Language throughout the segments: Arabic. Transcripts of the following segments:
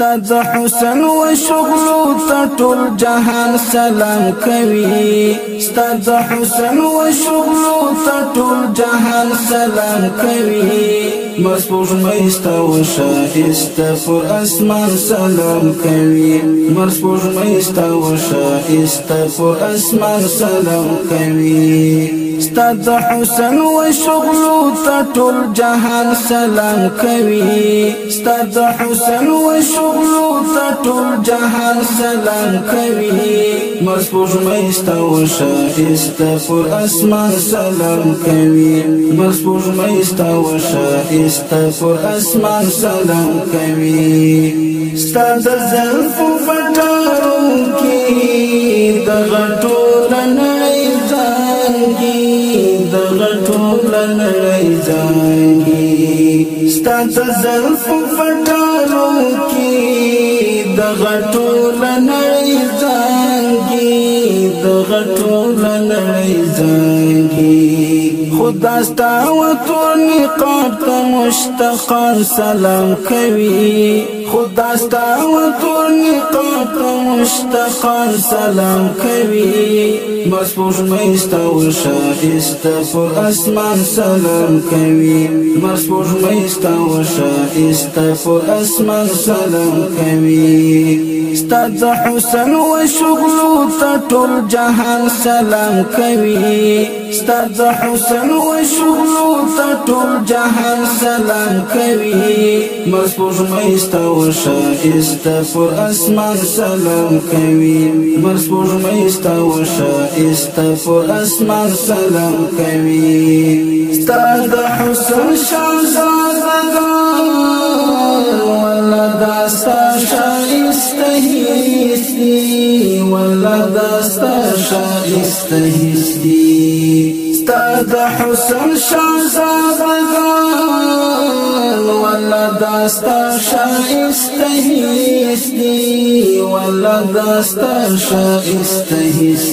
ستاد حسن و شغلو تطول جهان سلام کوي. ستاد حسن و شغلو تطول جهان سلام کوي. مرسپوش میستا و شایستا پر اسمان سلام کوي. مرسپوش میستا و شایستا پر اسمان سلام کوي. ستاد حسن و شغلو تطول جهان سلام کوي ستاد حسن و شغلو تطول جهان سلام کوي مرسپوش میستا و شایستا پر سلام کوي مرسپوش میستا و شایستا پر سلام کوي ستاد زلفو فټارو کې د غټو نړۍ ځانګي ستاسو زلف فټالو کې د غټو نړۍ ځانګي د غټو نړۍ ځانګي داستا وطن نقاب ته مشتاقان سلام کوي. خداستا وطن نقاب ته مشتاقان سلام کوي. مسپوش مېستا او شاهست پر اسمان سلام کوي. مسپوش مېستا او شاهست پر اسمان سلام کوي. ستا د حسن و شغلو ته ټول جهان سلام کوي ستا د حسن وشغلو ته ټول جهان سلام کوي مرسپوږ مېستا وشایسته پر اسمان سلام کوي مرسپوږ مېستا وشایسته پر اسمان سلام کوي ستا د حسن شهزادګان ولا داستا شایسته هیڅ ولا داستا شایسته هیڅ ستا د حسن داستا شایسته دی ولا داستا شایسته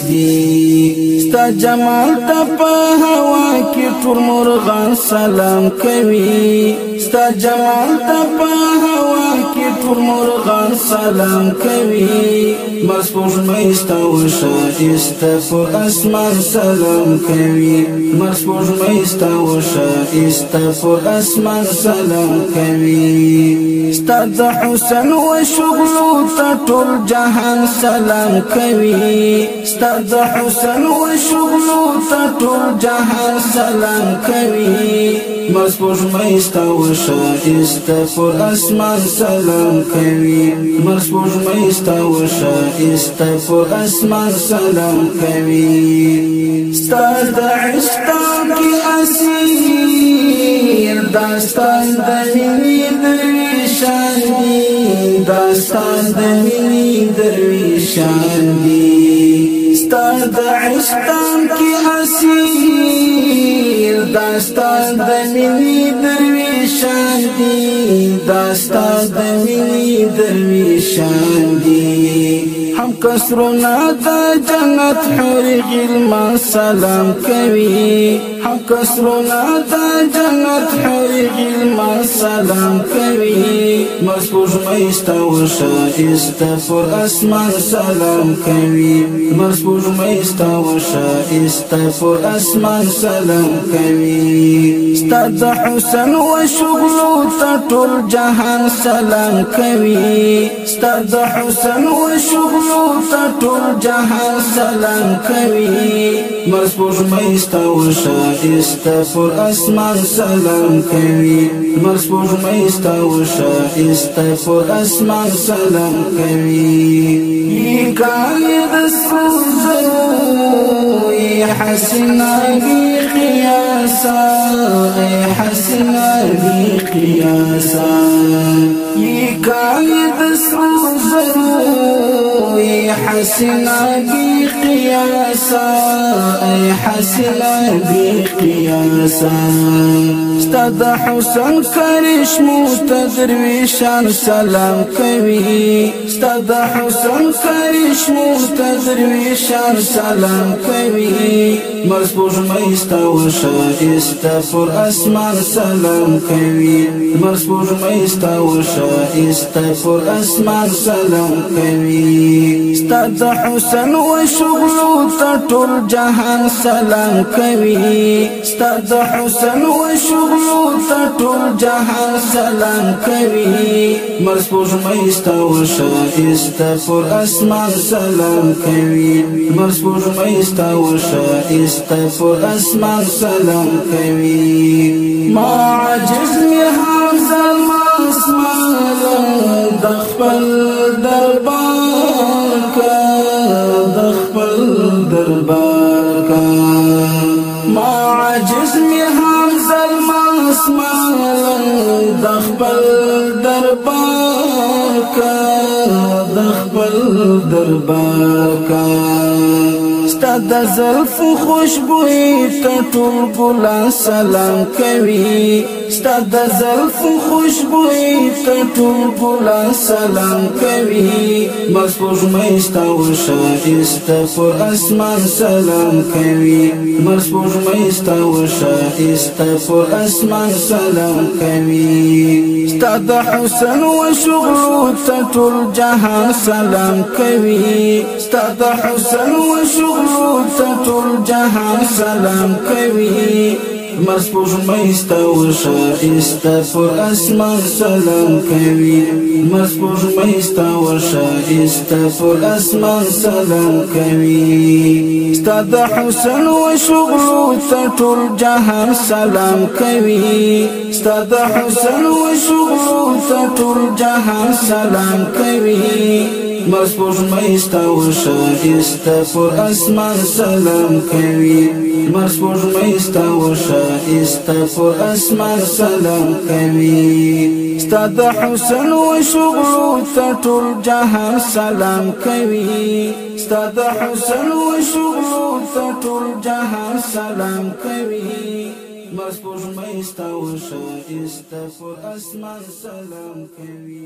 دی ستا جمال ته په هوا کې ټول مرغان سلام کوي. ستا جمال ته په هوا کې ټول مرغان سلام کوي. مسپوږ مې ستا وشایسته پر اسمان سلام کوي. مسپوږ مې ستا وشایسته پر اسمان سلام کوي ستا د حسن و شغلو ته جهان سلام کوي ستا د حسن و شغلو ته جهان سلام کوي مسپوږ مې ستا وشایسته پر أسمان سلام کوي مسپوږ مې ستا وشایسته پر أسمان سلام کوي ستا د عشق کې اسیر داستان د مینې درویشان دي داستان د مینې درویشان دي ستا د عشق کې اسیر داستان د مینې درویشان دي داستان د مینې درویشان دي هم کسرنا د جنت حور غلما سلام کوي هم کسرنا د جنت حور غلما سلام کوي مسپوږ مېستا وشا استا پر اسمان سلام کوي مسپوږ مېستا وشا استا پر اسمان سلام کوي ستا د حسن و شغلو جهان سلام کوي ستا د حسن و شغلو جهان سلام کوي مرسپوږ مېستا وشایسته پر اسمان سلام کوي مرسپوږ مېستا وشایسته پر اسمان سلام کوي کاید سوزو ای حسنا بی قیاسا ای حسنا ای کاید سوزو حسنا بقياسا أي حسنا بقياسا. استاد حسن کرشمو تدرویشان سلام کوي استاد حسن کرشمو تدرویشان سلام کوي مرسپوږ مېستا و شایسته پر أسمان سلام کوي مرسپوږ مېستا و شایسته پر أسمان سلام کوي ستاد حسن و شغل ټول جهان سلام کوي. ستاد حسن و شغل ټول جهان سلام کوي. مرسپوږ مېستا و شایسته پر اسمان سلام کوي. مرسپوږ مېستا و شایسته پر اسمان سلام کوي. ما عجز می حمزه ما اسمان د خپل خپل دربار کا د خپل دربار کا. ستا د زلف خوشبوئی ته ټول ګلان سلام کوي ستا د زلف خوشبوئی ته ټول ګلان سلام کوي. مسپوږ مې ستا وشایسته پر اسمان سلام کوي. مسپوږ مې ستا وشایسته پر اسمان سلام کوي. ستا د حسن و شغل ته ټول جهان سلام کوي. ستا د حسن و شغل ته ټول جهان سلام کوي. مسپوږ مېستا وشایسته پر اسمان سلام کوي مسپوږ مېستا وشایسته پر اسمان سلام کوي ستا د حسن و شغل ته ټول جهان سلام کوي ستا د حسن و شغل ته ټول جهان سلام کوي مسپوش مېستا وشایسته پر اسمان سلام کوي. مسپوش مېستا وشایسته پر اسمان سلام کوي. ستا د حسن و شغل جهان سلام کوي. ستا د حسن و شغل جهان سلام کوي. مسپوش مېستا وشایسته پر اسمان سلام کوي.